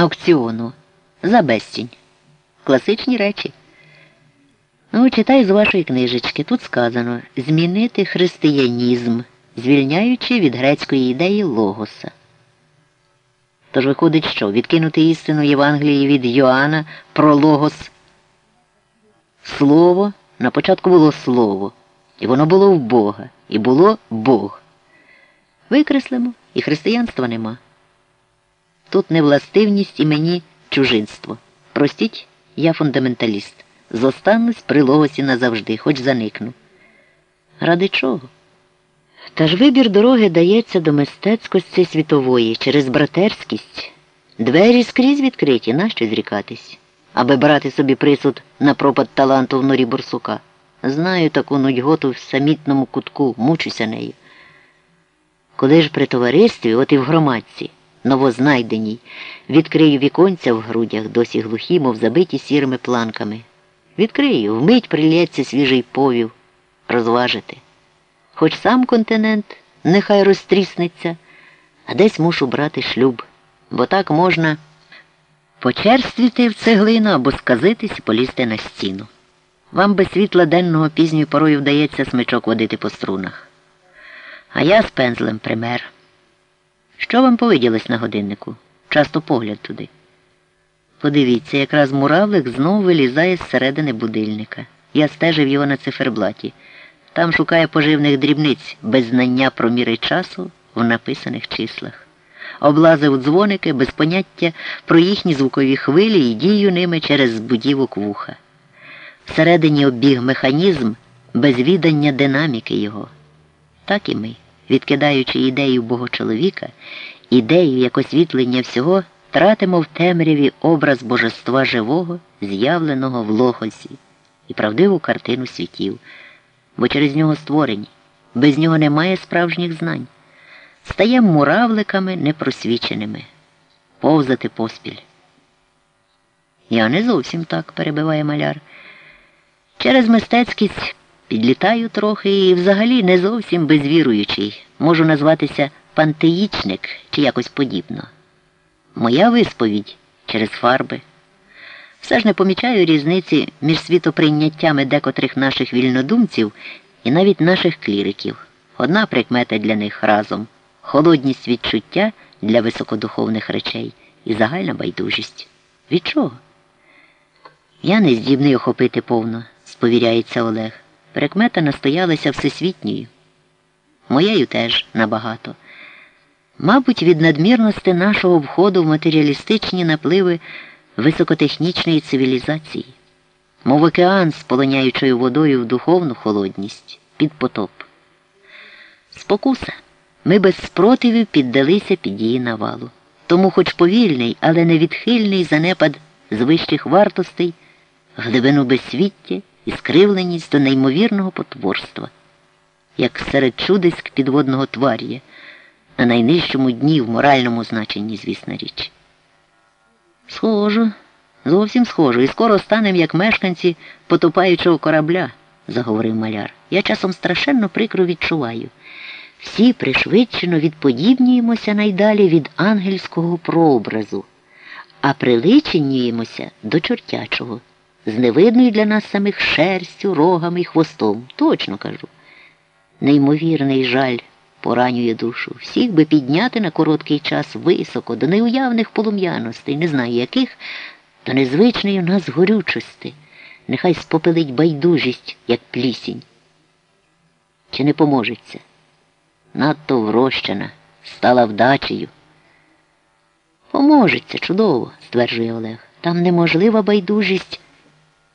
аукціону за безцінь. Класичні речі. Ну, читай з вашої книжечки. Тут сказано змінити християнізм, звільняючи від грецької ідеї логоса. Тож виходить, що відкинути істину Євангелії від Йоанна про логос. Слово на початку було слово, і воно було в Бога, і було Бог. Викреслимо, і християнства нема. Тут не властивність і мені чужинство. Простіть, я фундаменталіст. Зостанусь при логосі назавжди, хоч заникну. Ради чого? Та ж вибір дороги дається до мистецькості світової через братерськість. Двері скрізь відкриті, нащо зрікатись, аби брати собі присуд на пропад таланту в норі борсука. Знаю таку нудьготу в самітному кутку, мучуся нею. Коли ж при товаристві, от і в громадці, новознайденій, відкрию віконця в грудях, досі глухі, мов забиті сірими планками. Відкрию, вмить прилється свіжий повів, розважити. Хоч сам континент нехай розтріснеться, а десь мушу брати шлюб, бо так можна почерствіти в цеглину або сказитись і полізти на стіну. Вам без світла денного пізньою порою вдається смичок водити по струнах. А я з пензлем пример. Що вам повиділось на годиннику? Часто погляд туди. Подивіться, якраз муравлик знову вилізає з середини будильника. Я стежив його на циферблаті. Там шукає поживних дрібниць без знання про міри часу в написаних числах. Облазив дзвоники без поняття про їхні звукові хвилі і дію ними через збудівок вуха. Всередині обіг механізм без відання динаміки його. Так і ми, відкидаючи ідею Богочоловіка, ідею як освітлення всього, тратимо в темряві образ божества живого, з'явленого в лохосі і правдиву картину світів бо через нього створені, без нього немає справжніх знань. Стаємо муравликами непросвіченими, повзати поспіль. Я не зовсім так, перебиває маляр. Через мистецькість підлітаю трохи і взагалі не зовсім безвіруючий. Можу назватися пантеїчник чи якось подібно. Моя висповідь через фарби. Все ж не помічаю різниці між світоприйняттями декотрих наших вільнодумців і навіть наших кліриків. Одна прикмета для них разом холодність відчуття для високодуховних речей і загальна байдужість. Від чого? Я не здібний охопити повно, сповіряється Олег. Прикмета настоялася всесвітньою. Моєю теж набагато. Мабуть, від надмірності нашого входу в матеріалістичні напливи високотехнічної цивілізації, мов океан з полоняючою водою в духовну холодність під потоп. Спокуса. Ми без спротивів піддалися під її навалу. Тому хоч повільний, але невідхильний занепад з вищих вартостей, глибину безсвіття і скривленість до неймовірного потворства, як серед чудиськ підводного твар'я, на найнижчому дні в моральному значенні, звісна річ. Схожу, зовсім схожу, і скоро станем, як мешканці потопаючого корабля, заговорив маляр. Я часом страшенно прикро відчуваю. Всі пришвидшено відподібнюємося найдалі від ангельського прообразу, а приличенюємося до чортячого, з невидною для нас самих шерстю, рогами і хвостом. Точно кажу. Неймовірний жаль поранює душу. Всіх би підняти на короткий час високо, до неуявних полум'яностей, не знаю яких, до незвичної у нас горючості. Нехай спопилить байдужість, як плісінь. Чи не поможеться? Надто врощена, стала вдачею. Поможеться, чудово, стверджує Олег. Там неможлива байдужість,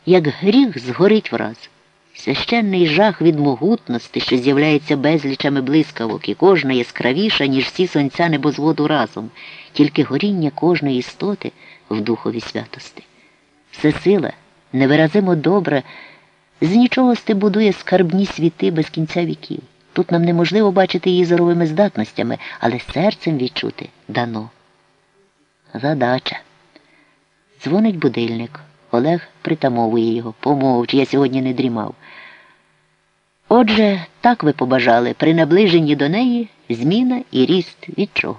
як гріх згорить враз. Священний жах від могутності, що з'являється безлічами блискавок, і кожна яскравіша, ніж всі сонця небозводу разом, тільки горіння кожної істоти в духові святости. Все сила, невиразимо добра, з нічого сти будує скарбні світи без кінця віків. Тут нам неможливо бачити її зоровими здатностями, але серцем відчути дано. Задача. Дзвонить будильник. Олег притамовує його. Помовч, я сьогодні не дрімав. Отже, так ви побажали при наближенні до неї зміна і ріст від чого?